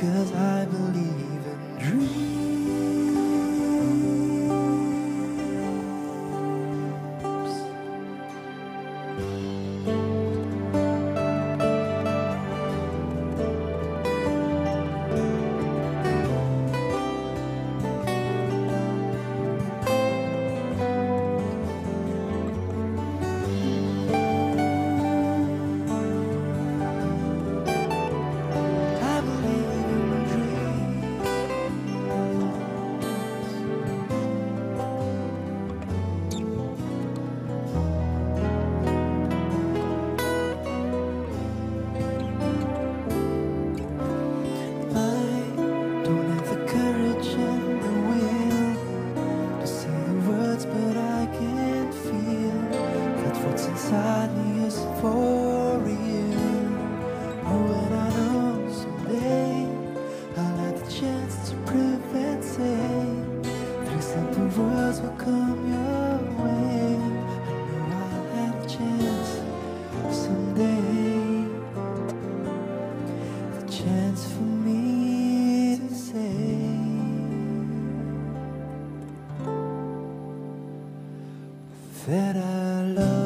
Cause I believe in dreams. for you. when I know someday I'll have the chance to prove and say through something words will come your way. I know I'll have the chance someday. a chance for That I love.